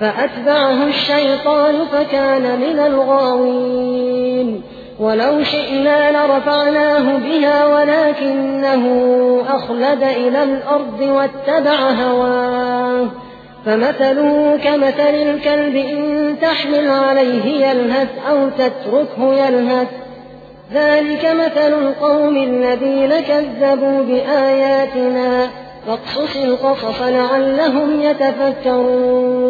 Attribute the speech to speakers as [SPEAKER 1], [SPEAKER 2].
[SPEAKER 1] فأتبعه الشيطان فكان من الغاوين. ولو شئنا لرفعناه بها ولكنه أخلد إلى الأرض واتبع هواه. فمثله كمثل الكلب إن تحمل عليه يلهث أو تتركه يلهث. ذلك مثل القوم الذين كذبوا بآياتنا. فاقصص القصص لعلهم يتفكرون.